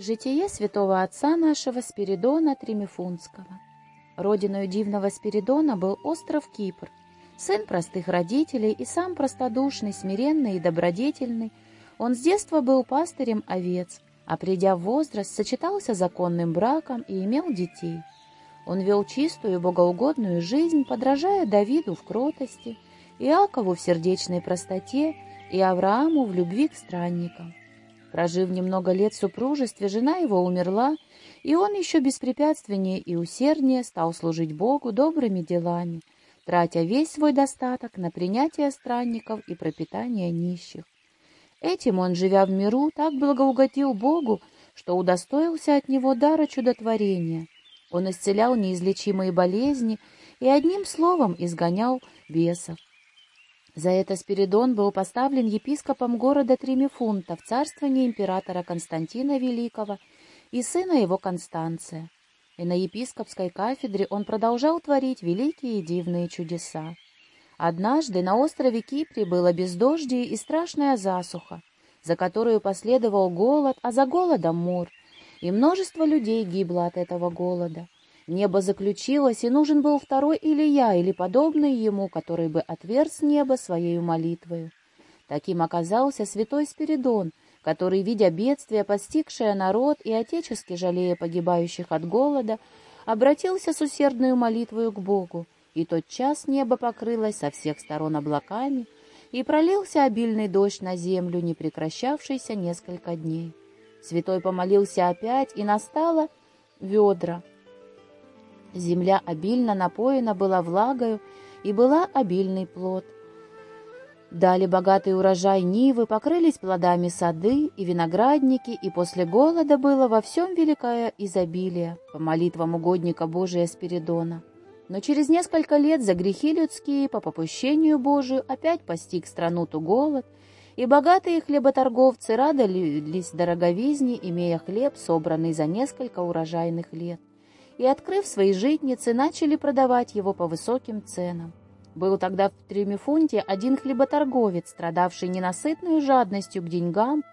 Житие святого отца нашего Спиридона Тремифунского. Родиной дивного Спиридона был остров Кипр. Сын простых родителей и сам простодушный, смиренный и добродетельный, он с детства был пастырем овец, а придя в возраст, сочетался законным браком и имел детей. Он вел чистую, богоугодную жизнь, подражая Давиду в кротости, Иакову в сердечной простоте и Аврааму в любви к странникам. Прожив немного лет в супружестве, жена его умерла, и он еще беспрепятственнее и усерднее стал служить Богу добрыми делами, тратя весь свой достаток на принятие странников и пропитание нищих. Этим он, живя в миру, так благоугодил Богу, что удостоился от него дара чудотворения. Он исцелял неизлечимые болезни и одним словом изгонял бесов. За это Спиридон был поставлен епископом города Тримифунта в царствовании императора Константина Великого и сына его Констанция. И на епископской кафедре он продолжал творить великие и дивные чудеса. Однажды на острове Кипре было бездождие и страшная засуха, за которую последовал голод, а за голодом мор, и множество людей гибло от этого голода. Небо заключилось, и нужен был второй Илья или подобный ему, который бы отверз небо своей молитвою. Таким оказался святой Спиридон, который, видя бедствие, постигшее народ и отечески жалея погибающих от голода, обратился с усердной молитвою к Богу, и тот час небо покрылось со всех сторон облаками, и пролился обильный дождь на землю, не прекращавшийся несколько дней. Святой помолился опять, и настало ведра — Земля обильно напоена была влагою, и была обильный плод. Дали богатый урожай нивы, покрылись плодами сады и виноградники, и после голода было во всем великое изобилие, по молитвам угодника Божия Спиридона. Но через несколько лет за грехи людские, по попущению Божию, опять постиг страну ту голод, и богатые хлеботорговцы радовались дороговизне, имея хлеб, собранный за несколько урожайных лет и, открыв свои житницы, начали продавать его по высоким ценам. Был тогда в Тремифунте один хлеботорговец, страдавший ненасытной жадностью к деньгам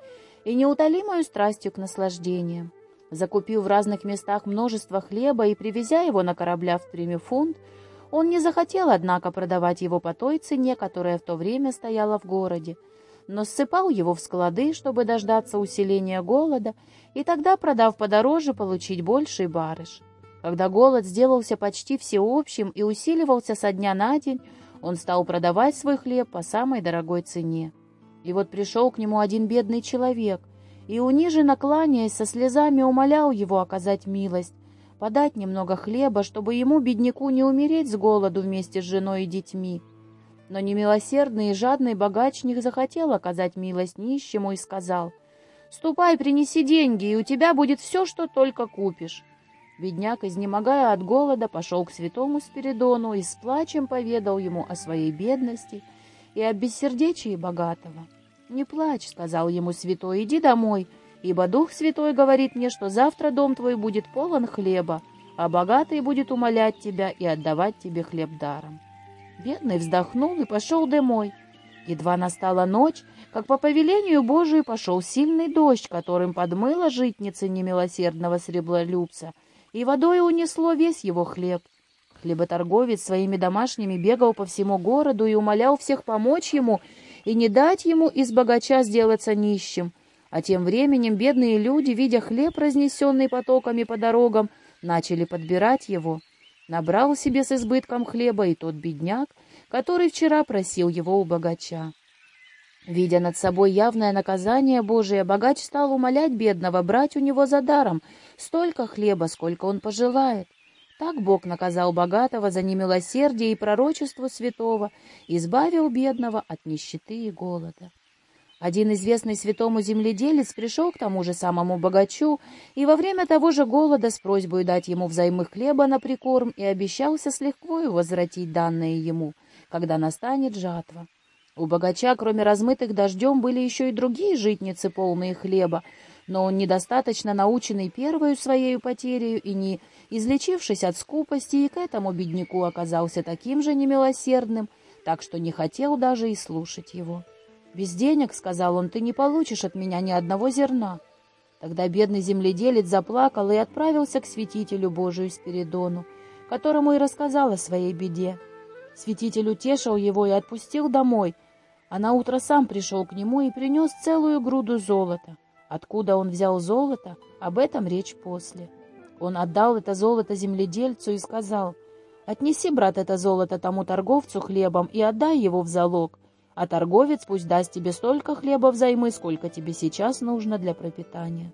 и неутолимой страстью к наслаждениям. Закупив в разных местах множество хлеба и привезя его на корабля в Тремифунт, он не захотел, однако, продавать его по той цене, которая в то время стояла в городе, но ссыпал его в склады, чтобы дождаться усиления голода, и тогда, продав подороже, получить больший барыш. Когда голод сделался почти всеобщим и усиливался со дня на день, он стал продавать свой хлеб по самой дорогой цене. И вот пришел к нему один бедный человек, и, униженно кланяясь, со слезами умолял его оказать милость, подать немного хлеба, чтобы ему, бедняку, не умереть с голоду вместе с женой и детьми. Но немилосердный и жадный богач не захотел оказать милость нищему и сказал, «Ступай, принеси деньги, и у тебя будет все, что только купишь». Бедняк, изнемогая от голода, пошел к святому Спиридону и с плачем поведал ему о своей бедности и о бессердечии богатого. «Не плачь», — сказал ему святой, — «иди домой, ибо Дух Святой говорит мне, что завтра дом твой будет полон хлеба, а богатый будет умолять тебя и отдавать тебе хлеб даром». Бедный вздохнул и пошел домой. Едва настала ночь, как по повелению Божию пошел сильный дождь, которым подмыла житница немилосердного сребролюбца — и водой унесло весь его хлеб. Хлеботорговец своими домашними бегал по всему городу и умолял всех помочь ему и не дать ему из богача сделаться нищим. А тем временем бедные люди, видя хлеб, разнесенный потоками по дорогам, начали подбирать его. Набрал себе с избытком хлеба и тот бедняк, который вчера просил его у богача. Видя над собой явное наказание Божие, богач стал умолять бедного брать у него за даром столько хлеба, сколько он пожелает. Так Бог наказал богатого за немилосердие и пророчество святого, избавил бедного от нищеты и голода. Один известный святому земледелец пришел к тому же самому богачу и во время того же голода с просьбой дать ему взаймы хлеба на прикорм и обещался с лихвою возвратить данное ему, когда настанет жатва. У богача, кроме размытых дождем, были еще и другие житницы, полные хлеба, но он, недостаточно наученный первою своей потерею и не излечившись от скупости, и к этому бедняку оказался таким же немилосердным, так что не хотел даже и слушать его. «Без денег, — сказал он, — ты не получишь от меня ни одного зерна». Тогда бедный земледелец заплакал и отправился к святителю Божию Спиридону, которому и рассказал о своей беде. Святитель утешил его и отпустил домой, а на утро сам пришел к нему и принес целую груду золота. Откуда он взял золото, об этом речь после. Он отдал это золото земледельцу и сказал, «Отнеси, брат, это золото тому торговцу хлебом и отдай его в залог, а торговец пусть даст тебе столько хлеба взаймы, сколько тебе сейчас нужно для пропитания.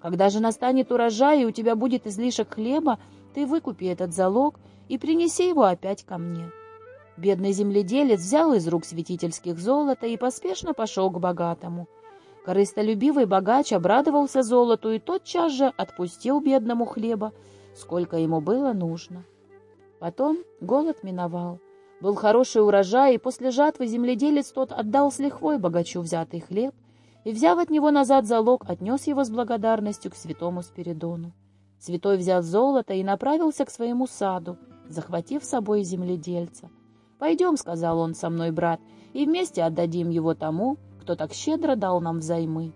Когда же настанет урожай, и у тебя будет излишек хлеба, ты выкупи этот залог и принеси его опять ко мне». Бедный земледелец взял из рук святительских золота и поспешно пошел к богатому — Корыстолюбивый богач обрадовался золоту и тотчас же отпустил бедному хлеба, сколько ему было нужно. Потом голод миновал. Был хороший урожай, и после жатвы земледелец тот отдал с лихвой богачу взятый хлеб и, взяв от него назад залог, отнес его с благодарностью к святому Спиридону. Святой взял золото и направился к своему саду, захватив с собой земледельца. «Пойдем», — сказал он, — «со мной, брат, и вместе отдадим его тому, кто так щедро дал нам взаймы.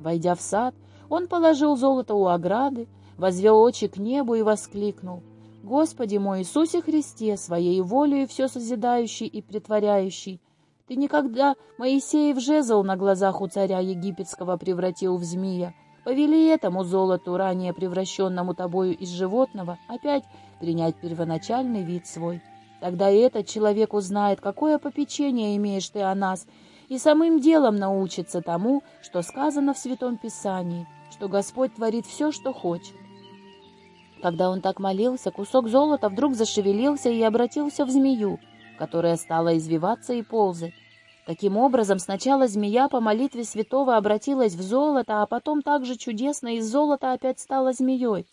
Войдя в сад, он положил золото у ограды, возвел очи к небу и воскликнул. «Господи мой Иисусе Христе, своей волей все созидающий и притворяющий, ты никогда Моисеев жезл на глазах у царя египетского превратил в змея. Повели этому золоту, ранее превращенному тобою из животного, опять принять первоначальный вид свой. Тогда этот человек узнает, какое попечение имеешь ты о нас, и самым делом научится тому, что сказано в Святом Писании, что Господь творит все, что хочет. Когда он так молился, кусок золота вдруг зашевелился и обратился в змею, которая стала извиваться и ползать. Таким образом, сначала змея по молитве святого обратилась в золото, а потом также чудесно из золота опять стала змеей.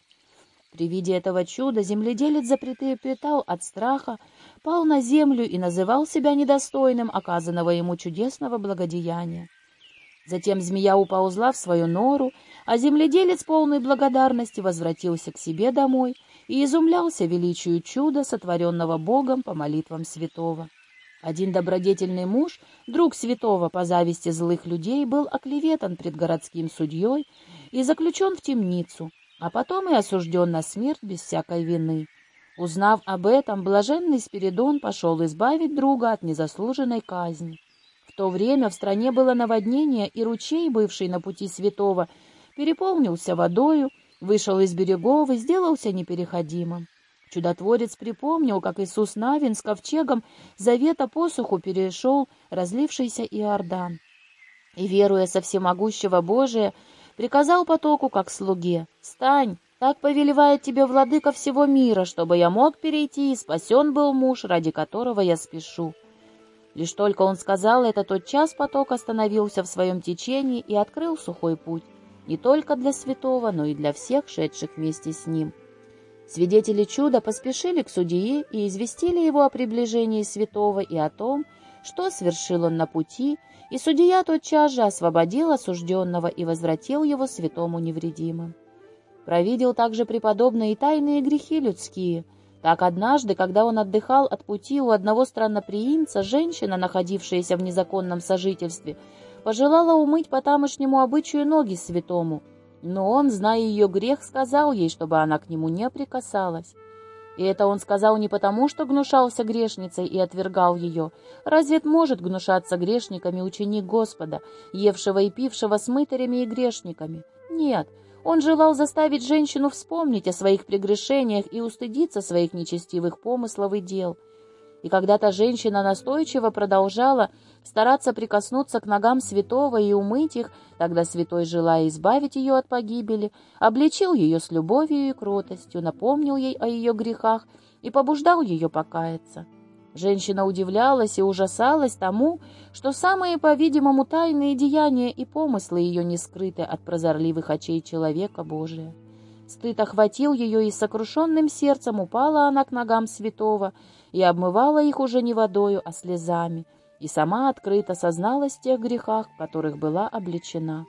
При виде этого чуда земледелец запретрепетал от страха, пал на землю и называл себя недостойным оказанного ему чудесного благодеяния. Затем змея уползла в свою нору, а земледелец полной благодарности возвратился к себе домой и изумлялся величию чуда, сотворенного Богом по молитвам святого. Один добродетельный муж, друг святого по зависти злых людей, был оклеветан пред городским судьей и заключен в темницу, а потом и осужден на смерть без всякой вины. Узнав об этом, блаженный Спиридон пошел избавить друга от незаслуженной казни. В то время в стране было наводнение, и ручей, бывший на пути святого, переполнился водою, вышел из берегов и сделался непереходимым. Чудотворец припомнил, как Иисус Навин с ковчегом завета посуху перешел разлившийся Иордан. И, веруя со всемогущего Божия, приказал потоку, как слуге, «Стань, так повелевает тебе владыка всего мира, чтобы я мог перейти, и спасен был муж, ради которого я спешу». Лишь только он сказал это, тот час поток остановился в своем течении и открыл сухой путь, не только для святого, но и для всех, шедших вместе с ним. Свидетели чуда поспешили к судье и известили его о приближении святого и о том, что свершил он на пути, и судья тотчас же освободил осужденного и возвратил его святому невредимым. Провидел также преподобные и тайные грехи людские. Так однажды, когда он отдыхал от пути у одного странноприимца, женщина, находившаяся в незаконном сожительстве, пожелала умыть по тамошнему обычаю ноги святому. Но он, зная ее грех, сказал ей, чтобы она к нему не прикасалась. И это он сказал не потому, что гнушался грешницей и отвергал ее. Разве может гнушаться грешниками ученик Господа, евшего и пившего с мытарями и грешниками? Нет, он желал заставить женщину вспомнить о своих прегрешениях и устыдиться своих нечестивых помыслов и дел. И когда та женщина настойчиво продолжала стараться прикоснуться к ногам святого и умыть их, тогда святой, желая избавить ее от погибели, обличил ее с любовью и кротостью, напомнил ей о ее грехах и побуждал ее покаяться. Женщина удивлялась и ужасалась тому, что самые, по-видимому, тайные деяния и помыслы ее не скрыты от прозорливых очей человека Божия. Стыд охватил ее, и сокрушенным сердцем упала она к ногам святого и обмывала их уже не водою, а слезами, и сама открыто созналась в тех грехах, в которых была обличена.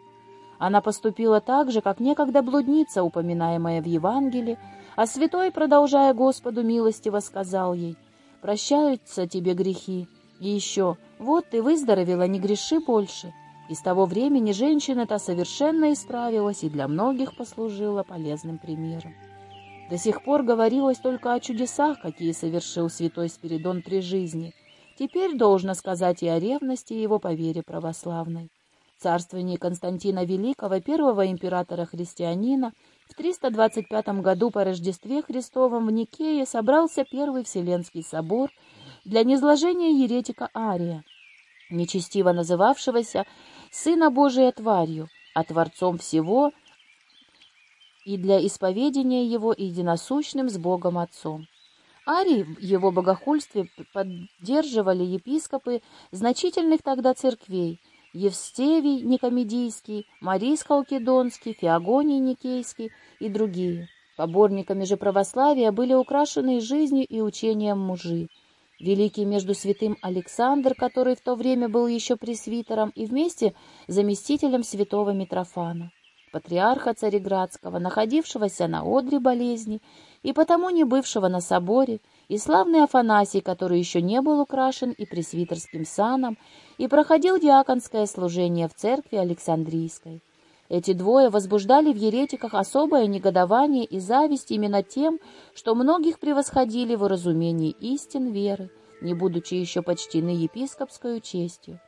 Она поступила так же, как некогда блудница, упоминаемая в Евангелии, а святой, продолжая Господу милостиво, сказал ей, «Прощаются тебе грехи, и еще, вот ты выздоровела, не греши больше». И с того времени женщина-то совершенно исправилась и для многих послужила полезным примером. До сих пор говорилось только о чудесах, какие совершил святой Спиридон при жизни. Теперь должно сказать и о ревности его по вере православной. В царствовании Константина Великого, первого императора-христианина, в 325 году по Рождестве Христовом в Никее собрался Первый Вселенский собор для низложения еретика Ария, нечестиво называвшегося «Сына Божия тварью», а Творцом всего и для исповедения его единосущным с Богом Отцом. Арий в его богохульстве поддерживали епископы значительных тогда церквей – Евстевий Никомедийский, Марис Халкидонский, Феогоний Никейский и другие. Поборниками же православия были украшенные жизнью и учением мужи. Великий между святым Александр, который в то время был еще пресвитером и вместе заместителем святого Митрофана, патриарха Цареградского, находившегося на одре болезни и потому не бывшего на соборе, и славный Афанасий, который еще не был украшен и пресвитерским саном, и проходил диаконское служение в церкви Александрийской. Эти двое возбуждали в еретиках особое негодование и зависть именно тем, что многих превосходили в уразумении истин веры, не будучи еще почтены епископской честью.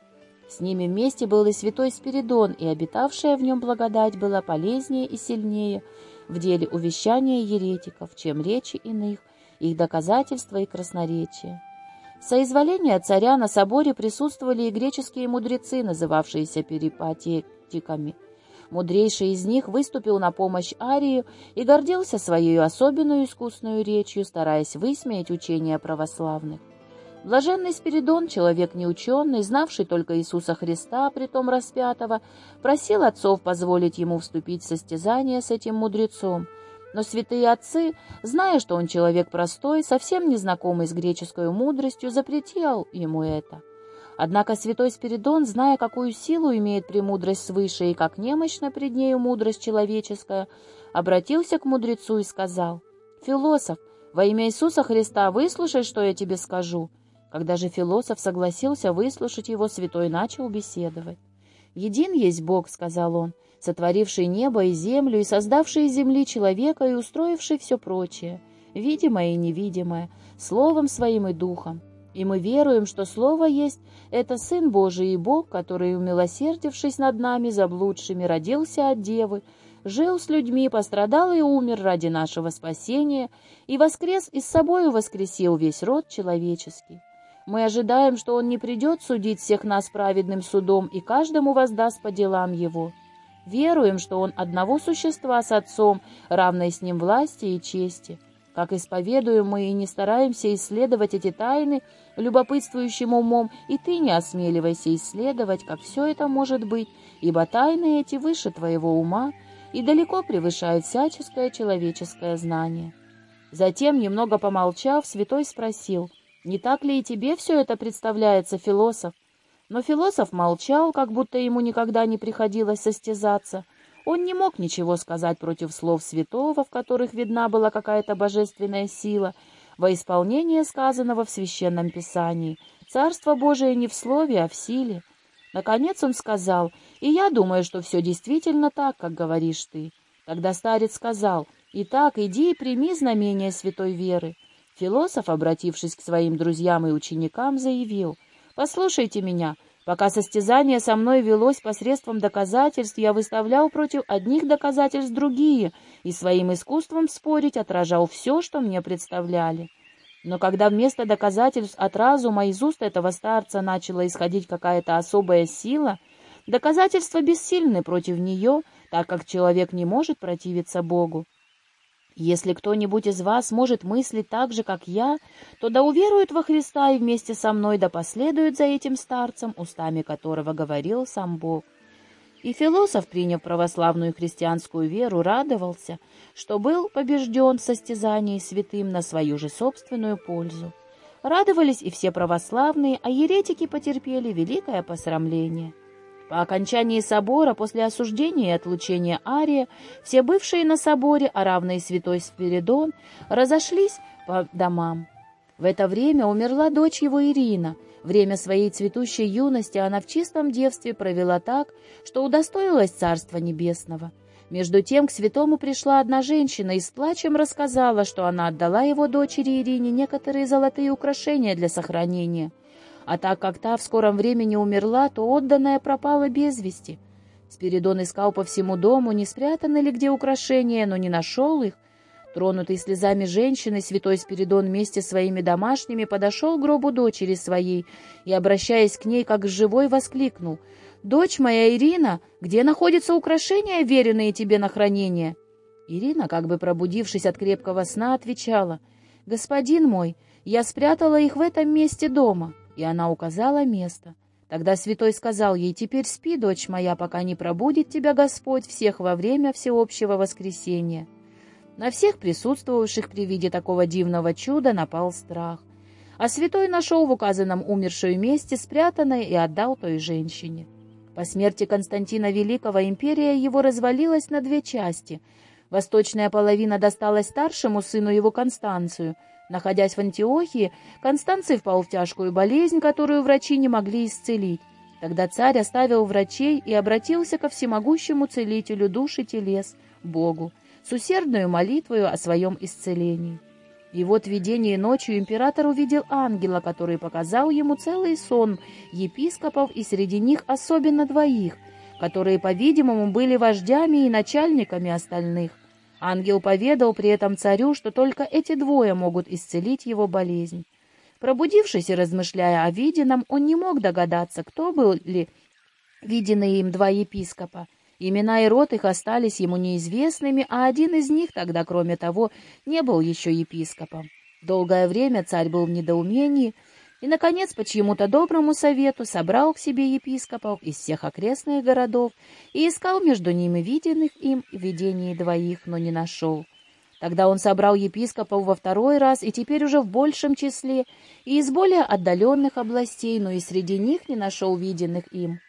С ними вместе был и святой Спиридон, и обитавшая в нем благодать была полезнее и сильнее в деле увещания еретиков, чем речи иных, их доказательства и красноречие. В соизволении царя на соборе присутствовали и греческие мудрецы, называвшиеся перипатетиками. Мудрейший из них выступил на помощь Арию и гордился своей особенную искусную речью, стараясь высмеять учения православных. Блаженный Спиридон, человек неученный, знавший только Иисуса Христа, притом распятого, просил отцов позволить ему вступить в состязание с этим мудрецом — но святые отцы, зная, что он человек простой, совсем незнакомый с греческой мудростью, запретил ему это. Однако святой Спиридон, зная, какую силу имеет премудрость свыше и как немощна пред нею мудрость человеческая, обратился к мудрецу и сказал, «Философ, во имя Иисуса Христа выслушай, что я тебе скажу». Когда же философ согласился выслушать его, святой начал беседовать. «Един есть Бог», — сказал он, — сотворивший небо и землю, и создавший из земли человека, и устроивший все прочее, видимое и невидимое, словом своим и духом. И мы веруем, что Слово есть — это Сын Божий и Бог, который, умилосердившись над нами, заблудшими, родился от Девы, жил с людьми, пострадал и умер ради нашего спасения, и воскрес и с собою воскресил весь род человеческий. Мы ожидаем, что Он не придет судить всех нас праведным судом и каждому воздаст по делам Его. Веруем, что Он одного существа с Отцом, равной с Ним власти и чести. Как исповедуем мы и не стараемся исследовать эти тайны любопытствующим умом, и ты не осмеливайся исследовать, как все это может быть, ибо тайны эти выше твоего ума и далеко превышают всяческое человеческое знание. Затем, немного помолчав, святой спросил, «Не так ли и тебе все это представляется, философ?» Но философ молчал, как будто ему никогда не приходилось состязаться. Он не мог ничего сказать против слов святого, в которых видна была какая-то божественная сила, во исполнение сказанного в Священном Писании. Царство Божие не в слове, а в силе. Наконец он сказал, «И я думаю, что все действительно так, как говоришь ты». Тогда старец сказал, «Итак, иди и прими знамение святой веры». Философ, обратившись к своим друзьям и ученикам, заявил, — Послушайте меня. Пока состязание со мной велось посредством доказательств, я выставлял против одних доказательств другие и своим искусством спорить отражал все, что мне представляли. Но когда вместо доказательств от разума из уст этого старца начала исходить какая-то особая сила, доказательства бессильны против нее, так как человек не может противиться Богу. Если кто-нибудь из вас может мыслить так же, как я, то да уверует во Христа и вместе со мной да последует за этим старцем, устами которого говорил сам Бог. И философ, приняв православную христианскую веру, радовался, что был побежден в состязании святым на свою же собственную пользу. Радовались и все православные, а еретики потерпели великое посрамление. По окончании собора, после осуждения и отлучения Ария, все бывшие на соборе, а равные святой Спиридон, разошлись по домам. В это время умерла дочь его Ирина. Время своей цветущей юности она в чистом девстве провела так, что удостоилась Царства Небесного. Между тем к святому пришла одна женщина и с плачем рассказала, что она отдала его дочери Ирине некоторые золотые украшения для сохранения. А так как та в скором времени умерла, то отданная пропала без вести. Спиридон искал по всему дому, не спрятаны ли где украшения, но не нашел их. Тронутый слезами женщины, святой Спиридон вместе с своими домашними подошел к гробу дочери своей и, обращаясь к ней как живой, воскликнул «Дочь моя Ирина, где находятся украшения, веренные тебе на хранение?» Ирина, как бы пробудившись от крепкого сна, отвечала «Господин мой, я спрятала их в этом месте дома» и она указала место. Тогда святой сказал ей, «Теперь спи, дочь моя, пока не пробудит тебя Господь всех во время всеобщего воскресения». На всех присутствовавших при виде такого дивного чуда напал страх. А святой нашел в указанном умершую месте спрятанное и отдал той женщине. По смерти Константина Великого империя его развалилась на две части. Восточная половина досталась старшему сыну его Констанцию — Находясь в Антиохии, Констанций впал в тяжкую болезнь, которую врачи не могли исцелить. Тогда царь оставил врачей и обратился ко всемогущему целителю душ и телес, Богу, с усердную молитвою о своем исцелении. И вот в видении ночью император увидел ангела, который показал ему целый сон епископов и среди них особенно двоих, которые, по-видимому, были вождями и начальниками остальных. Ангел поведал при этом царю, что только эти двое могут исцелить его болезнь. Пробудившись и размышляя о виденном, он не мог догадаться, кто был ли виденные им два епископа. Имена и род их остались ему неизвестными, а один из них тогда, кроме того, не был еще епископом. Долгое время царь был в недоумении, и, наконец, по чьему-то доброму совету собрал к себе епископов из всех окрестных городов и искал между ними виденных им видений двоих, но не нашел. Тогда он собрал епископов во второй раз, и теперь уже в большем числе, и из более отдаленных областей, но и среди них не нашел виденных им.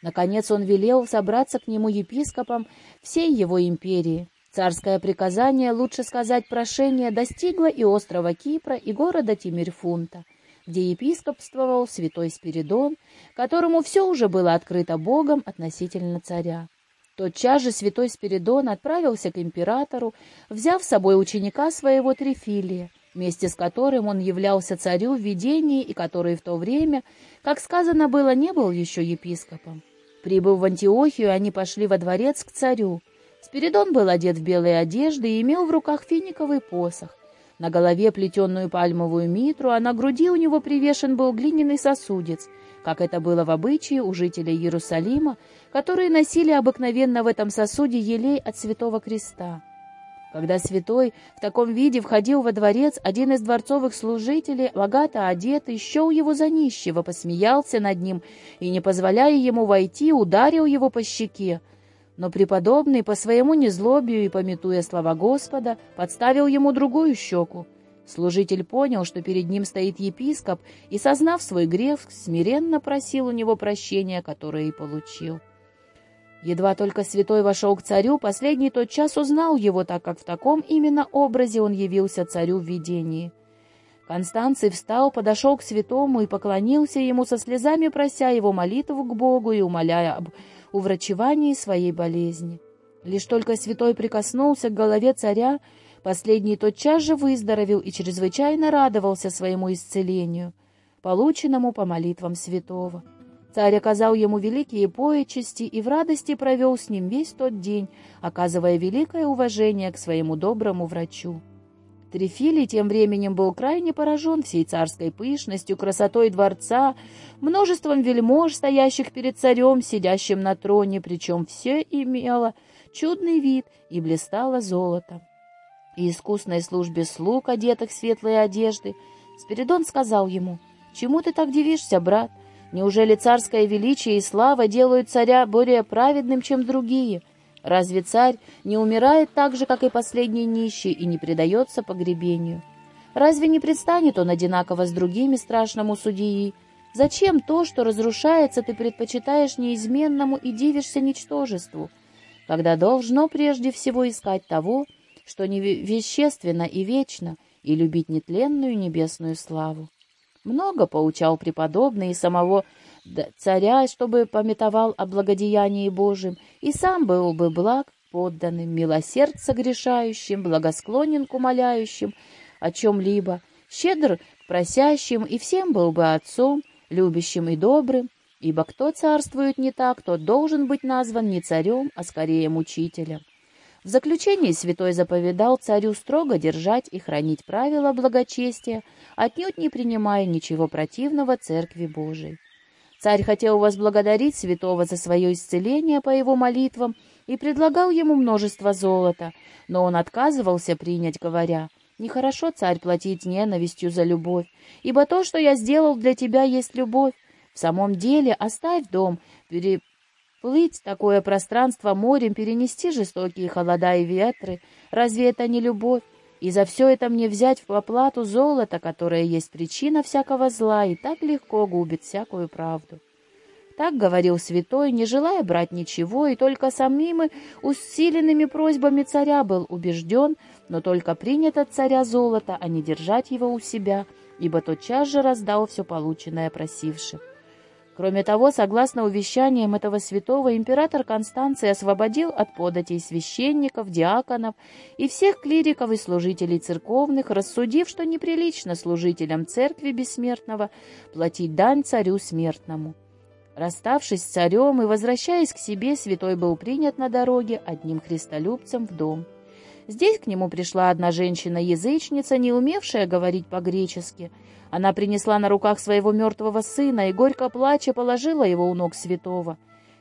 Наконец он велел собраться к нему епископам всей его империи. Царское приказание, лучше сказать прошение, достигло и острова Кипра, и города Тимирфунта где епископствовал святой Спиридон, которому все уже было открыто Богом относительно царя. Тотчас же святой Спиридон отправился к императору, взяв с собой ученика своего Трифилия, вместе с которым он являлся царю в видении и который в то время, как сказано было, не был еще епископом. Прибыв в Антиохию, они пошли во дворец к царю. Спиридон был одет в белые одежды и имел в руках финиковый посох, на голове плетеную пальмовую митру, а на груди у него привешен был глиняный сосудец, как это было в обычае у жителей Иерусалима, которые носили обыкновенно в этом сосуде елей от Святого Креста. Когда святой в таком виде входил во дворец, один из дворцовых служителей, богато одетый, щел его за нищего, посмеялся над ним и, не позволяя ему войти, ударил его по щеке, но преподобный, по своему незлобию и пометуя слова Господа, подставил ему другую щеку. Служитель понял, что перед ним стоит епископ, и, сознав свой грех, смиренно просил у него прощения, которое и получил. Едва только святой вошел к царю, последний тот час узнал его, так как в таком именно образе он явился царю в видении. Констанций встал, подошел к святому и поклонился ему со слезами, прося его молитву к Богу и умоляя об уврачевании своей болезни. Лишь только святой прикоснулся к голове царя, последний тотчас же выздоровел и чрезвычайно радовался своему исцелению, полученному по молитвам святого. Царь оказал ему великие поечести и в радости провел с ним весь тот день, оказывая великое уважение к своему доброму врачу. Трифилий тем временем был крайне поражен всей царской пышностью, красотой дворца, множеством вельмож, стоящих перед царем, сидящим на троне, причем все имело чудный вид и блистало золотом. И искусной службе слуг, одетых в светлые одежды, Спиридон сказал ему, «Чему ты так дивишься, брат? Неужели царское величие и слава делают царя более праведным, чем другие?» Разве царь не умирает так же, как и последний нищий, и не предается погребению? Разве не предстанет он одинаково с другими страшному судьи? Зачем то, что разрушается, ты предпочитаешь неизменному и дивишься ничтожеству, когда должно прежде всего искать того, что не вещественно и вечно, и любить нетленную небесную славу. Много поучал преподобный и самого царя, чтобы пометовал о благодеянии Божьем, и сам был бы благ подданным, милосерд согрешающим, благосклонен к умоляющим о чем-либо, щедр к просящим, и всем был бы отцом, любящим и добрым, ибо кто царствует не так, тот должен быть назван не царем, а скорее мучителем. В заключении святой заповедал царю строго держать и хранить правила благочестия, отнюдь не принимая ничего противного Церкви Божией. Царь хотел возблагодарить святого за свое исцеление по его молитвам и предлагал ему множество золота, но он отказывался принять, говоря, «Нехорошо, царь, платить ненавистью за любовь, ибо то, что я сделал для тебя, есть любовь. В самом деле оставь дом, переплыть такое пространство морем, перенести жестокие холода и ветры. Разве это не любовь? И за все это мне взять в оплату золото, которое есть причина всякого зла и так легко губит всякую правду. Так говорил святой, не желая брать ничего, и только самими усиленными просьбами царя был убежден, но только принят от царя золото, а не держать его у себя, ибо тотчас же раздал все полученное просившим. Кроме того, согласно увещаниям этого святого, император Констанций освободил от податей священников, диаконов и всех клириков и служителей церковных, рассудив, что неприлично служителям церкви бессмертного платить дань царю смертному. Расставшись с царем и возвращаясь к себе, святой был принят на дороге одним христолюбцем в дом. Здесь к нему пришла одна женщина-язычница, не умевшая говорить по-гречески — она принесла на руках своего мертвого сына и, горько плача, положила его у ног святого.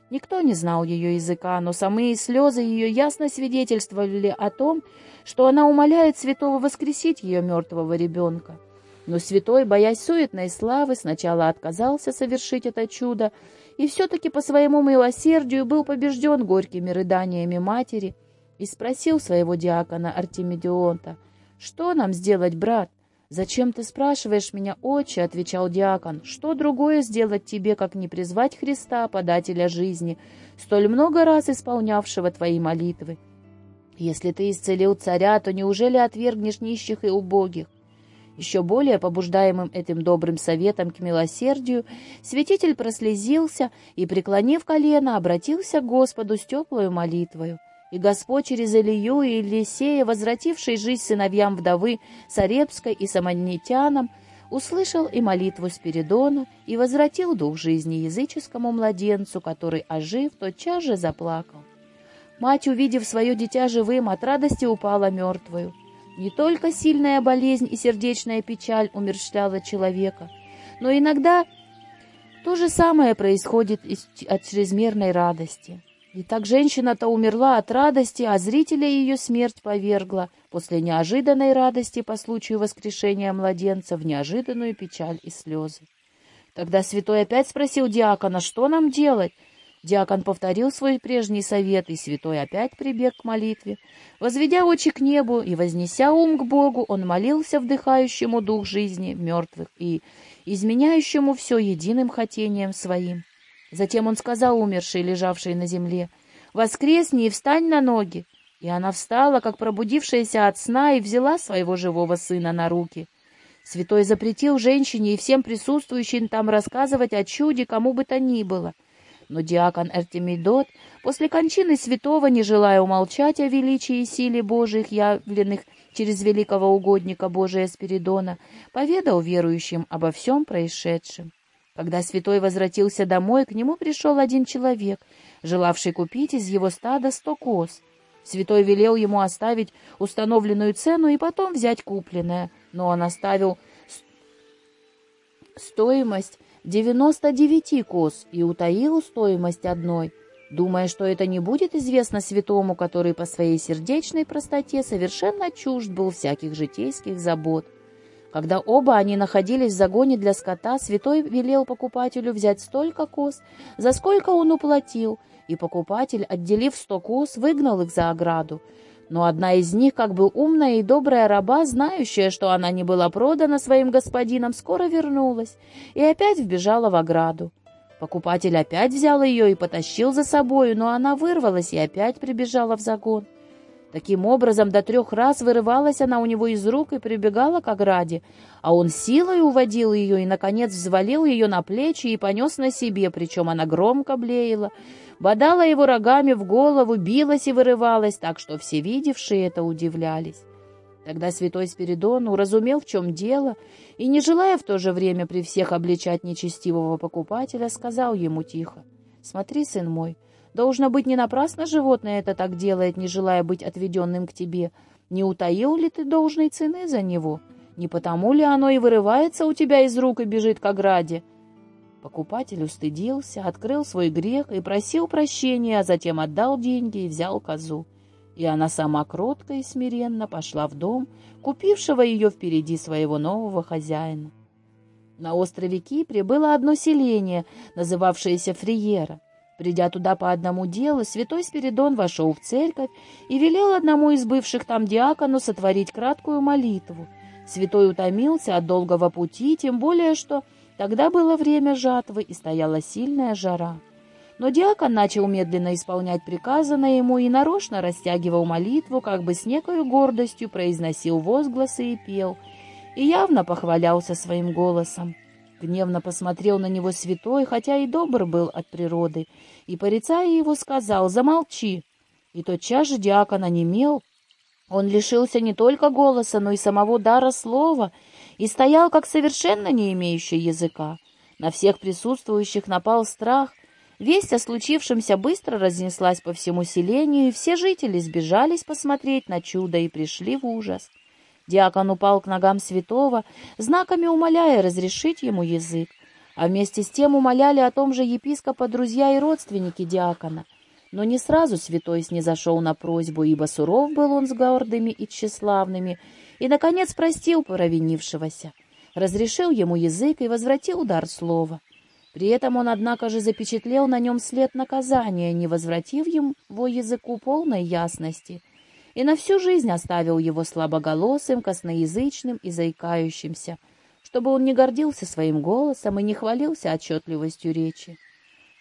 Никто не знал ее языка, но самые слезы ее ясно свидетельствовали о том, что она умоляет святого воскресить ее мертвого ребенка. Но святой, боясь суетной славы, сначала отказался совершить это чудо, и все-таки по своему милосердию был побежден горькими рыданиями матери и спросил своего диакона Артемидионта, «Что нам сделать, брат?» «Зачем ты спрашиваешь меня, отче?» — отвечал диакон. «Что другое сделать тебе, как не призвать Христа, подателя жизни, столь много раз исполнявшего твои молитвы? Если ты исцелил царя, то неужели отвергнешь нищих и убогих?» Еще более побуждаемым этим добрым советом к милосердию, святитель прослезился и, преклонив колено, обратился к Господу с теплою молитвою. И Господь через Илью и Елисея, возвративший жизнь сыновьям вдовы Сарепской и Самонитянам, услышал и молитву Спиридона и возвратил дух жизни языческому младенцу, который, ожив, тотчас же заплакал. Мать, увидев свое дитя живым, от радости упала мертвую. Не только сильная болезнь и сердечная печаль умерщвляла человека, но иногда то же самое происходит от чрезмерной радости. И так женщина-то умерла от радости, а зрителя ее смерть повергла после неожиданной радости по случаю воскрешения младенца в неожиданную печаль и слезы. Тогда святой опять спросил диакона, что нам делать? Диакон повторил свой прежний совет, и святой опять прибег к молитве. Возведя очи к небу и вознеся ум к Богу, он молился вдыхающему дух жизни мертвых и изменяющему все единым хотением своим. Затем он сказал умершей, лежавшей на земле, «Воскресни и встань на ноги!» И она встала, как пробудившаяся от сна, и взяла своего живого сына на руки. Святой запретил женщине и всем присутствующим там рассказывать о чуде кому бы то ни было. Но диакон Артемидот, после кончины святого, не желая умолчать о величии и силе Божиих, явленных через великого угодника Божия Спиридона, поведал верующим обо всем происшедшем. Когда святой возвратился домой, к нему пришел один человек, желавший купить из его стада сто коз. Святой велел ему оставить установленную цену и потом взять купленное, но он оставил стоимость девяносто девяти коз и утаил стоимость одной, думая, что это не будет известно святому, который по своей сердечной простоте совершенно чужд был всяких житейских забот. Когда оба они находились в загоне для скота, святой велел покупателю взять столько коз, за сколько он уплатил, и покупатель, отделив сто коз, выгнал их за ограду. Но одна из них, как бы умная и добрая раба, знающая, что она не была продана своим господином, скоро вернулась и опять вбежала в ограду. Покупатель опять взял ее и потащил за собою, но она вырвалась и опять прибежала в загон. Таким образом, до трех раз вырывалась она у него из рук и прибегала к ограде, а он силой уводил ее и, наконец, взвалил ее на плечи и понес на себе, причем она громко блеяла, бодала его рогами в голову, билась и вырывалась, так что все видевшие это удивлялись. Тогда святой Спиридон уразумел, в чем дело, и, не желая в то же время при всех обличать нечестивого покупателя, сказал ему тихо, «Смотри, сын мой, — Должно быть, не напрасно животное это так делает, не желая быть отведенным к тебе. Не утаил ли ты должной цены за него? Не потому ли оно и вырывается у тебя из рук и бежит к ограде?» Покупатель устыдился, открыл свой грех и просил прощения, а затем отдал деньги и взял козу. И она сама кротко и смиренно пошла в дом, купившего ее впереди своего нового хозяина. На острове Кипре было одно селение, называвшееся Фриера. Придя туда по одному делу, святой Спиридон вошел в церковь и велел одному из бывших там диакону сотворить краткую молитву. Святой утомился от долгого пути, тем более, что тогда было время жатвы и стояла сильная жара. Но диакон начал медленно исполнять приказанное ему и нарочно растягивал молитву, как бы с некой гордостью произносил возгласы и пел, и явно похвалялся своим голосом. Гневно посмотрел на него святой, хотя и добр был от природы, и, порицая его, сказал «Замолчи!» И тотчас же диакон онемел. Он лишился не только голоса, но и самого дара слова, и стоял, как совершенно не имеющий языка. На всех присутствующих напал страх. Весть о случившемся быстро разнеслась по всему селению, и все жители сбежались посмотреть на чудо и пришли в ужас. Диакон упал к ногам святого, знаками умоляя разрешить ему язык, а вместе с тем умоляли о том же епископа друзья и родственники диакона. Но не сразу святой снизошел на просьбу, ибо суров был он с гордыми и тщеславными, и, наконец, простил провинившегося, разрешил ему язык и возвратил дар слова. При этом он, однако же, запечатлел на нем след наказания, не возвратив его языку полной ясности — и на всю жизнь оставил его слабоголосым, косноязычным и заикающимся, чтобы он не гордился своим голосом и не хвалился отчетливостью речи.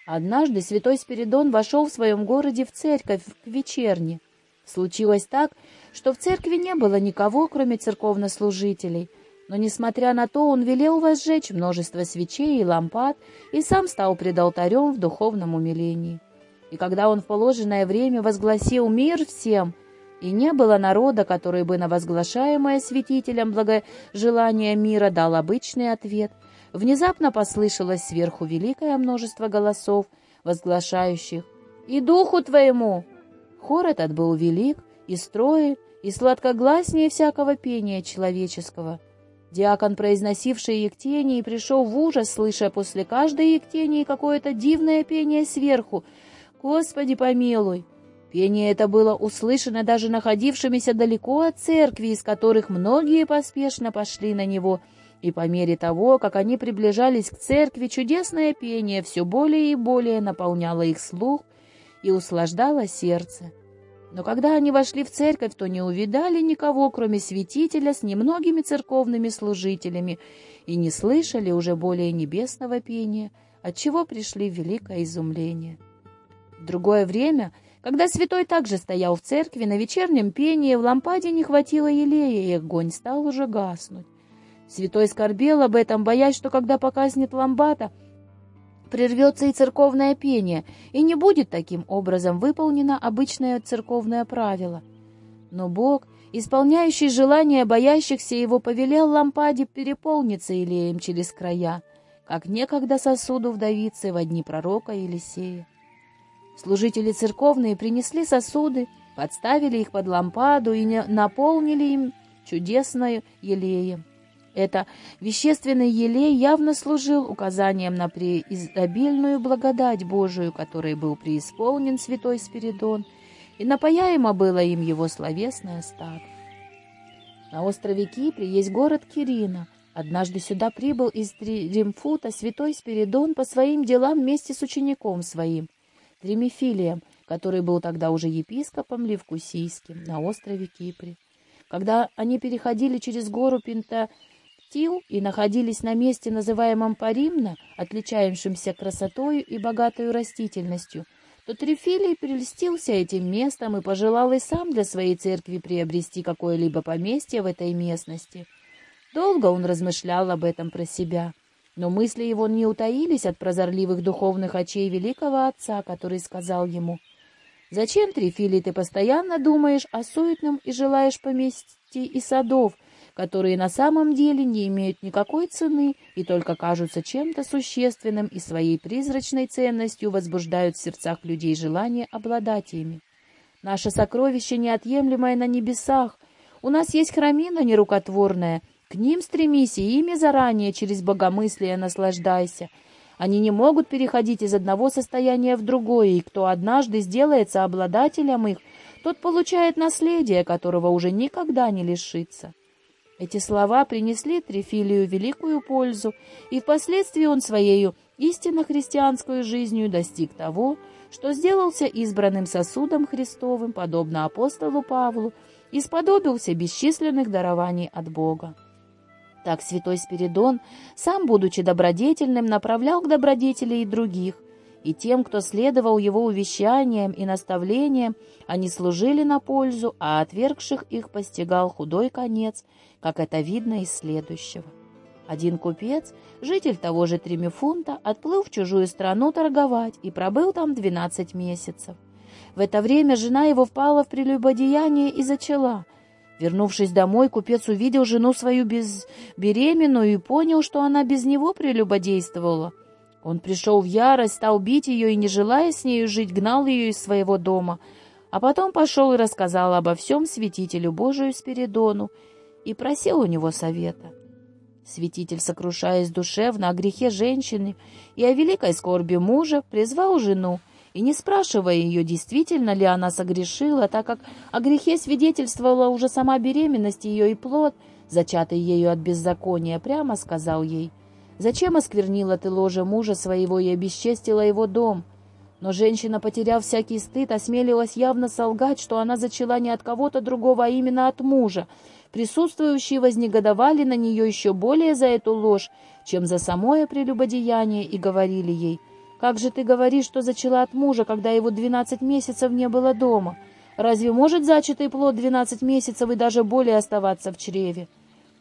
Однажды святой Спиридон вошел в своем городе в церковь к вечерне. Случилось так, что в церкви не было никого, кроме церковнослужителей, но, несмотря на то, он велел возжечь множество свечей и лампад и сам стал пред алтарем в духовном умилении. И когда он в положенное время возгласил «Мир всем!», и не было народа, который бы на возглашаемое святителем благожелание мира дал обычный ответ. Внезапно послышалось сверху великое множество голосов, возглашающих «И духу твоему!» Хор этот был велик и строен, и сладкогласнее всякого пения человеческого. Диакон, произносивший ектение, пришел в ужас, слыша после каждой ектении какое-то дивное пение сверху. «Господи, помилуй!» Пение это было услышано даже находившимися далеко от церкви, из которых многие поспешно пошли на него, и по мере того, как они приближались к церкви, чудесное пение все более и более наполняло их слух и услаждало сердце. Но когда они вошли в церковь, то не увидали никого, кроме святителя с немногими церковными служителями, и не слышали уже более небесного пения, отчего пришли в великое изумление. В другое время когда святой также стоял в церкви, на вечернем пении в лампаде не хватило елея, и огонь стал уже гаснуть. Святой скорбел об этом, боясь, что когда показнет лампада, прервется и церковное пение, и не будет таким образом выполнено обычное церковное правило. Но Бог, исполняющий желания боящихся его, повелел лампаде переполниться елеем через края, как некогда сосуду вдовицы во дни пророка Елисея. Служители церковные принесли сосуды, подставили их под лампаду и наполнили им чудесное елеем. Это вещественный елей явно служил указанием на преизобильную благодать Божию, которой был преисполнен святой Спиридон, и напаяемо было им его словесное стадо. На острове Кипре есть город Кирина. Однажды сюда прибыл из Римфута святой Спиридон по своим делам вместе с учеником своим — Тремифилием, который был тогда уже епископом Левкусийским на острове Кипре. Когда они переходили через гору Пентатил и находились на месте, называемом Паримна, отличающимся красотой и богатой растительностью, то Трифилий прельстился этим местом и пожелал и сам для своей церкви приобрести какое-либо поместье в этой местности. Долго он размышлял об этом про себя, но мысли его не утаились от прозорливых духовных очей великого отца, который сказал ему, «Зачем, Трифилий, ты постоянно думаешь о суетном и желаешь поместий и садов, которые на самом деле не имеют никакой цены и только кажутся чем-то существенным и своей призрачной ценностью возбуждают в сердцах людей желание обладать ими. Наше сокровище неотъемлемое на небесах. У нас есть храмина нерукотворная. К ним стремись и ими заранее через богомыслие наслаждайся. Они не могут переходить из одного состояния в другое, и кто однажды сделается обладателем их, тот получает наследие, которого уже никогда не лишится. Эти слова принесли Трифилию великую пользу, и впоследствии он своею истинно христианской жизнью достиг того, что сделался избранным сосудом Христовым, подобно апостолу Павлу, и сподобился бесчисленных дарований от Бога. Так святой Спиридон, сам будучи добродетельным, направлял к добродетели и других, и тем, кто следовал его увещаниям и наставлениям, они служили на пользу, а отвергших их постигал худой конец, как это видно из следующего. Один купец, житель того же Тремифунта, отплыл в чужую страну торговать и пробыл там двенадцать месяцев. В это время жена его впала в прелюбодеяние и зачала. Вернувшись домой, купец увидел жену свою без... беременную и понял, что она без него прелюбодействовала. Он пришел в ярость, стал бить ее и, не желая с нею жить, гнал ее из своего дома, а потом пошел и рассказал обо всем святителю Божию Спиридону и просил у него совета. Святитель, сокрушаясь душевно о грехе женщины и о великой скорби мужа, призвал жену, и, не спрашивая ее, действительно ли она согрешила, так как о грехе свидетельствовала уже сама беременность ее и плод, зачатый ею от беззакония, прямо сказал ей — Зачем осквернила ты ложе мужа своего и обесчестила его дом? Но женщина, потеряв всякий стыд, осмелилась явно солгать, что она зачала не от кого-то другого, а именно от мужа. Присутствующие вознегодовали на нее еще более за эту ложь, чем за самое прелюбодеяние, и говорили ей, «Как же ты говоришь, что зачала от мужа, когда его двенадцать месяцев не было дома? Разве может зачатый плод двенадцать месяцев и даже более оставаться в чреве?»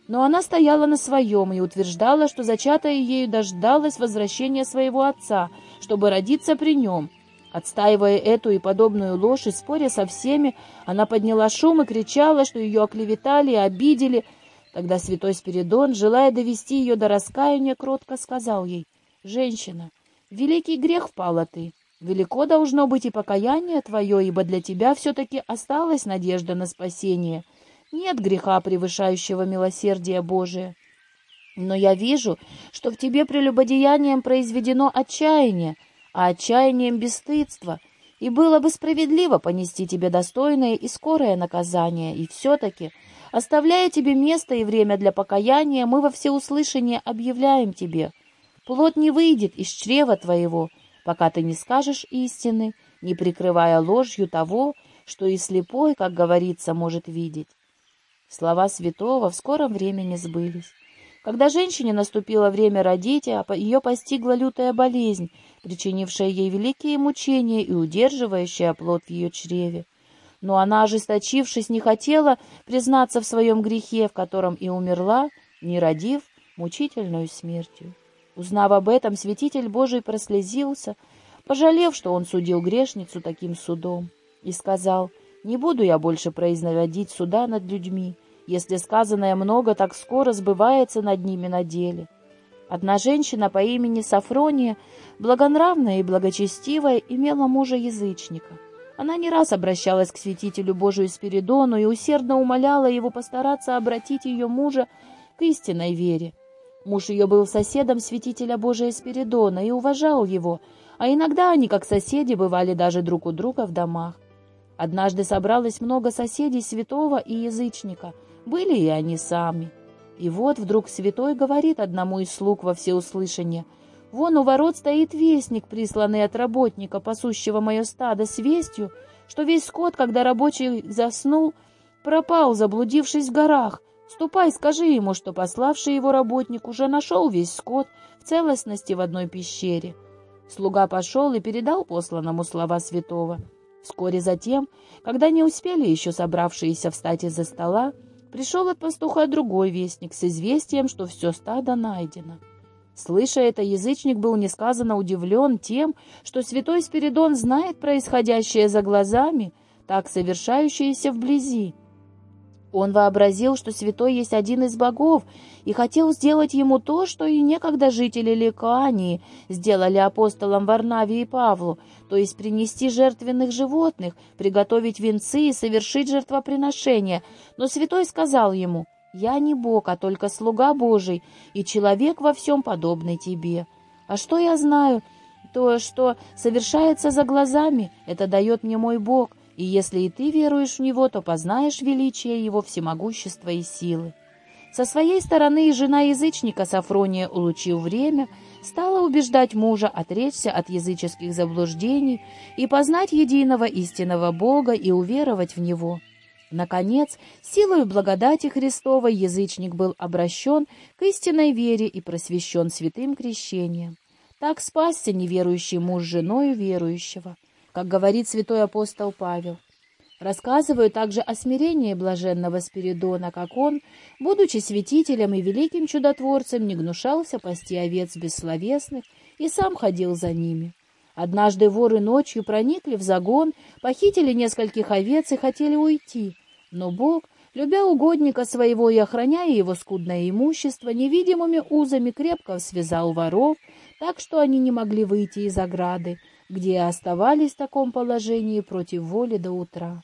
Но она стояла на своем и утверждала, что зачатая ею дождалась возвращения своего отца, чтобы родиться при нем. Отстаивая эту и подобную ложь и споря со всеми, она подняла шум и кричала, что ее оклеветали и обидели. Тогда святой Спиридон, желая довести ее до раскаяния, кротко сказал ей, «Женщина, великий грех впала ты. Велико должно быть и покаяние твое, ибо для тебя все-таки осталась надежда на спасение». Нет греха, превышающего милосердие Божие. Но я вижу, что в тебе прелюбодеянием произведено отчаяние, а отчаянием бесстыдство, и было бы справедливо понести тебе достойное и скорое наказание, и все-таки, оставляя тебе место и время для покаяния, мы во всеуслышание объявляем тебе, плод не выйдет из чрева твоего, пока ты не скажешь истины, не прикрывая ложью того, что и слепой, как говорится, может видеть. Слова святого в скором времени сбылись. Когда женщине наступило время родить, а ее постигла лютая болезнь, причинившая ей великие мучения и удерживающая плод в ее чреве. Но она, ожесточившись, не хотела признаться в своем грехе, в котором и умерла, не родив мучительную смертью. Узнав об этом, святитель Божий прослезился, пожалев, что он судил грешницу таким судом, и сказал, «Не буду я больше производить суда над людьми, если сказанное много так скоро сбывается над ними на деле. Одна женщина по имени Сафрония, благонравная и благочестивая, имела мужа-язычника. Она не раз обращалась к святителю Божию Спиридону и усердно умоляла его постараться обратить ее мужа к истинной вере. Муж ее был соседом святителя Божия Спиридона и уважал его, а иногда они, как соседи, бывали даже друг у друга в домах. Однажды собралось много соседей святого и язычника — были и они сами. И вот вдруг святой говорит одному из слуг во всеуслышание, «Вон у ворот стоит вестник, присланный от работника, пасущего мое стадо, с вестью, что весь скот, когда рабочий заснул, пропал, заблудившись в горах. Ступай, скажи ему, что пославший его работник уже нашел весь скот в целостности в одной пещере». Слуга пошел и передал посланному слова святого. Вскоре затем, когда не успели еще собравшиеся встать из-за стола, пришел от пастуха другой вестник с известием, что все стадо найдено. Слыша это, язычник был несказанно удивлен тем, что святой Спиридон знает происходящее за глазами, так совершающееся вблизи. Он вообразил, что святой есть один из богов, и хотел сделать ему то, что и некогда жители Ликании сделали апостолам Варнаве и Павлу, то есть принести жертвенных животных, приготовить венцы и совершить жертвоприношение. Но святой сказал ему, «Я не бог, а только слуга Божий, и человек во всем подобный тебе. А что я знаю? То, что совершается за глазами, это дает мне мой Бог, и если и ты веруешь в Него, то познаешь величие Его всемогущества и силы. Со своей стороны жена язычника Сафрония, улучив время, стала убеждать мужа отречься от языческих заблуждений и познать единого истинного Бога и уверовать в Него. Наконец, силою благодати Христовой язычник был обращен к истинной вере и просвещен святым крещением. Так спасся неверующий муж женою верующего как говорит святой апостол Павел. Рассказываю также о смирении блаженного Спиридона, как он, будучи святителем и великим чудотворцем, не гнушался пасти овец бессловесных и сам ходил за ними. Однажды воры ночью проникли в загон, похитили нескольких овец и хотели уйти. Но Бог, любя угодника своего и охраняя его скудное имущество, невидимыми узами крепко связал воров, так что они не могли выйти из ограды, где оставались в таком положении против воли до утра.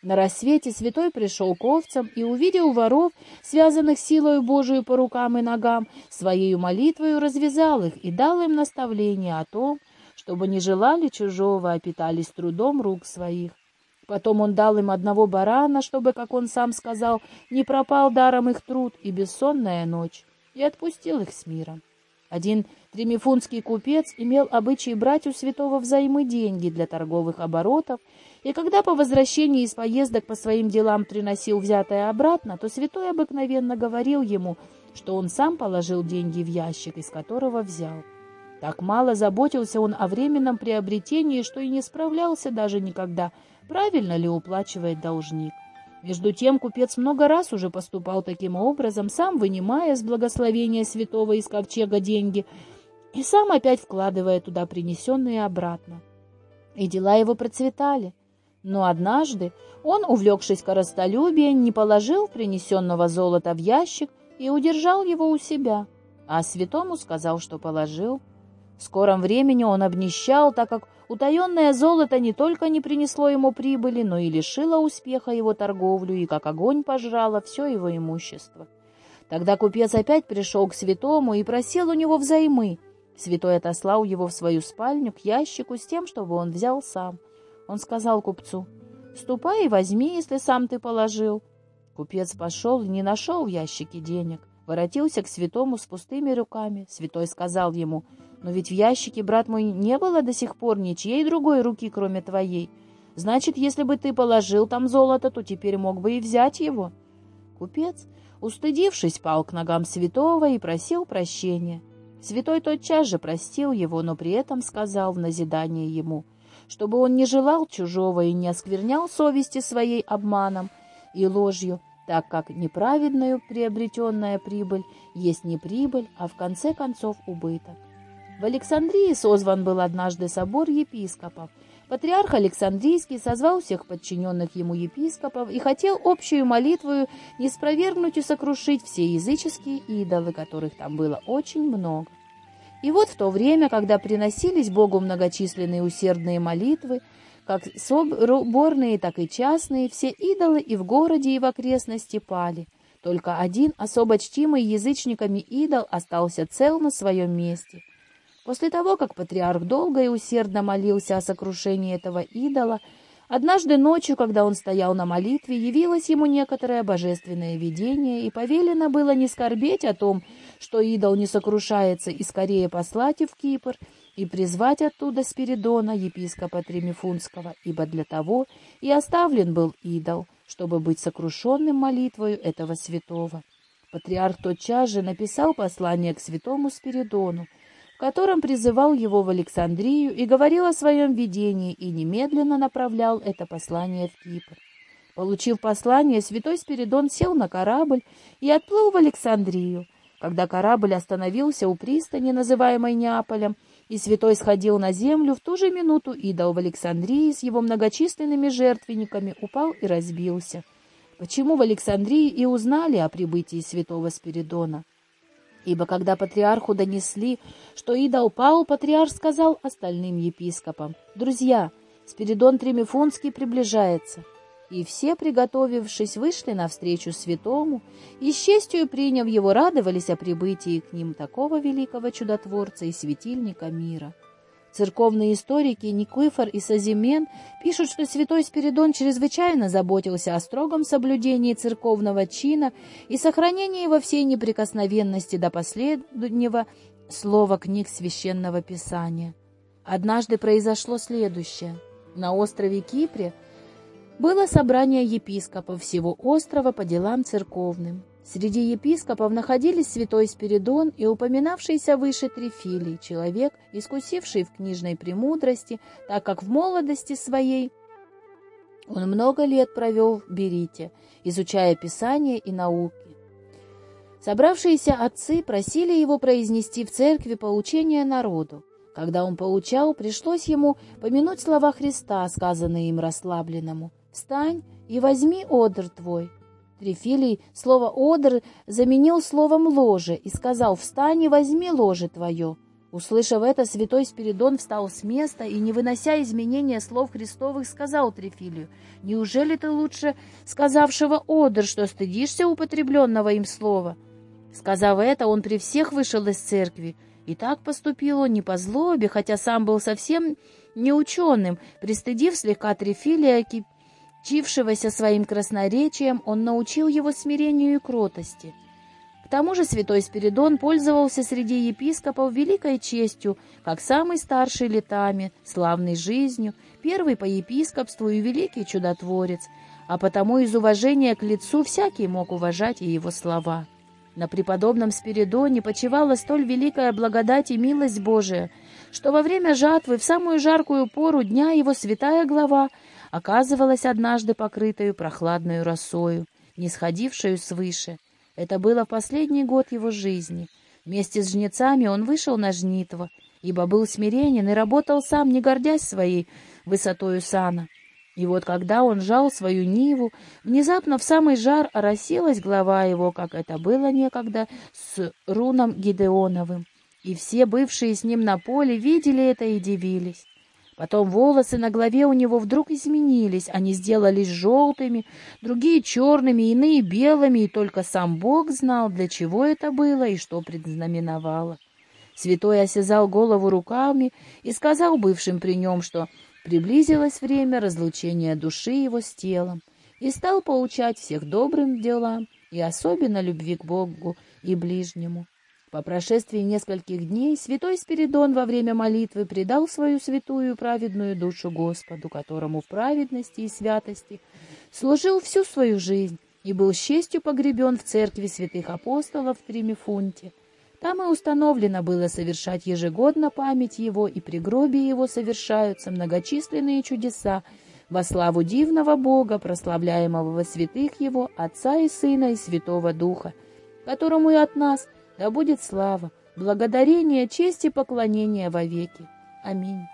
На рассвете святой пришел к овцам и, увидел воров, связанных силою Божию по рукам и ногам, своей молитвою развязал их и дал им наставление о том, чтобы не желали чужого, а питались трудом рук своих. Потом он дал им одного барана, чтобы, как он сам сказал, не пропал даром их труд и бессонная ночь, и отпустил их с миром. Один тремифунский купец имел обычай брать у святого взаймы деньги для торговых оборотов, и когда по возвращении из поездок по своим делам приносил взятое обратно, то святой обыкновенно говорил ему, что он сам положил деньги в ящик, из которого взял. Так мало заботился он о временном приобретении, что и не справлялся даже никогда, правильно ли уплачивает должник. Между тем купец много раз уже поступал таким образом, сам вынимая с благословения святого из ковчега деньги и сам опять вкладывая туда принесенные обратно. И дела его процветали. Но однажды он, увлекшись коростолюбием, не положил принесенного золота в ящик и удержал его у себя, а святому сказал, что положил. В скором времени он обнищал, так как утаенное золото не только не принесло ему прибыли, но и лишило успеха его торговлю, и как огонь пожрало все его имущество. Тогда купец опять пришел к святому и просил у него взаймы. Святой отослал его в свою спальню к ящику с тем, чтобы он взял сам. Он сказал купцу, «Ступай и возьми, если сам ты положил». Купец пошел и не нашел в ящике денег. Воротился к святому с пустыми руками. Святой сказал ему, но ведь в ящике, брат мой, не было до сих пор ничьей другой руки, кроме твоей. Значит, если бы ты положил там золото, то теперь мог бы и взять его. Купец, устыдившись, пал к ногам святого и просил прощения. Святой тотчас же простил его, но при этом сказал в назидание ему, чтобы он не желал чужого и не осквернял совести своей обманом и ложью, так как неправедную приобретенная прибыль есть не прибыль, а в конце концов убыток. В Александрии созван был однажды собор епископов. Патриарх Александрийский созвал всех подчиненных ему епископов и хотел общую молитву не спровергнуть и сокрушить все языческие идолы, которых там было очень много. И вот в то время, когда приносились Богу многочисленные усердные молитвы, как соборные, так и частные, все идолы и в городе, и в окрестности пали. Только один особо чтимый язычниками идол остался цел на своем месте — После того, как патриарх долго и усердно молился о сокрушении этого идола, однажды ночью, когда он стоял на молитве, явилось ему некоторое божественное видение, и повелено было не скорбеть о том, что идол не сокрушается, и скорее послать в Кипр и призвать оттуда Спиридона, епископа Тремифунского, ибо для того и оставлен был идол, чтобы быть сокрушенным молитвою этого святого. Патриарх тотчас же написал послание к святому Спиридону, в котором призывал его в Александрию и говорил о своем видении и немедленно направлял это послание в Кипр. Получив послание, святой Спиридон сел на корабль и отплыл в Александрию. Когда корабль остановился у пристани, называемой Неаполем, и святой сходил на землю, в ту же минуту идол в Александрии с его многочисленными жертвенниками упал и разбился. Почему в Александрии и узнали о прибытии святого Спиридона? Ибо когда патриарху донесли, что идол пал, патриарх сказал остальным епископам, «Друзья, Спиридон Тремифунский приближается». И все, приготовившись, вышли навстречу святому, и с честью приняв его, радовались о прибытии к ним такого великого чудотворца и светильника мира. Церковные историки Никифор и Сазимен пишут, что святой Спиридон чрезвычайно заботился о строгом соблюдении церковного чина и сохранении во всей неприкосновенности до последнего слова книг Священного Писания. Однажды произошло следующее. На острове Кипре – было собрание епископов всего острова по делам церковным. Среди епископов находились святой Спиридон и упоминавшийся выше Трифилий, человек, искусивший в книжной премудрости, так как в молодости своей он много лет провел в Берите, изучая Писание и науки. Собравшиеся отцы просили его произнести в церкви поучение народу. Когда он поучал, пришлось ему помянуть слова Христа, сказанные им расслабленному. «Встань и возьми одр твой». Трифилий слово «одр» заменил словом «ложе» и сказал «Встань и возьми ложе твое». Услышав это, святой Спиридон встал с места и, не вынося изменения слов Христовых, сказал Трифилию, «Неужели ты лучше сказавшего «одр», что стыдишься употребленного им слова?» Сказав это, он при всех вышел из церкви, и так поступил он не по злобе, хотя сам был совсем неученым, пристыдив слегка Трифилия, Чившегося своим красноречием, он научил его смирению и кротости. К тому же святой Спиридон пользовался среди епископов великой честью, как самый старший летами, славной жизнью, первый по епископству и великий чудотворец, а потому из уважения к лицу всякий мог уважать и его слова. На преподобном Спиридоне почивала столь великая благодать и милость Божия, что во время жатвы, в самую жаркую пору дня его святая глава оказывалась однажды покрытою прохладной росою, не сходившую свыше. Это было последний год его жизни. Вместе с жнецами он вышел на жнитво, ибо был смиренен и работал сам, не гордясь своей высотою сана. И вот когда он жал свою ниву, внезапно в самый жар оросилась голова его, как это было некогда с руном Гидеоновым. И все бывшие с ним на поле видели это и дивились. Потом волосы на голове у него вдруг изменились, они сделались желтыми, другие черными, иные белыми, и только сам Бог знал, для чего это было и что предзнаменовало. Святой осязал голову руками и сказал бывшим при нем, что приблизилось время разлучения души его с телом, и стал поучать всех добрым делам и особенно любви к Богу и ближнему. По прошествии нескольких дней святой Спиридон во время молитвы предал свою святую праведную душу Господу, которому в праведности и святости служил всю свою жизнь и был с честью погребен в церкви святых апостолов в Тримифунте. Там и установлено было совершать ежегодно память его, и при гробе его совершаются многочисленные чудеса во славу дивного Бога, прославляемого во святых его, Отца и Сына и Святого Духа, которому и от нас – да будет слава, благодарение, честь и поклонение вовеки. Аминь.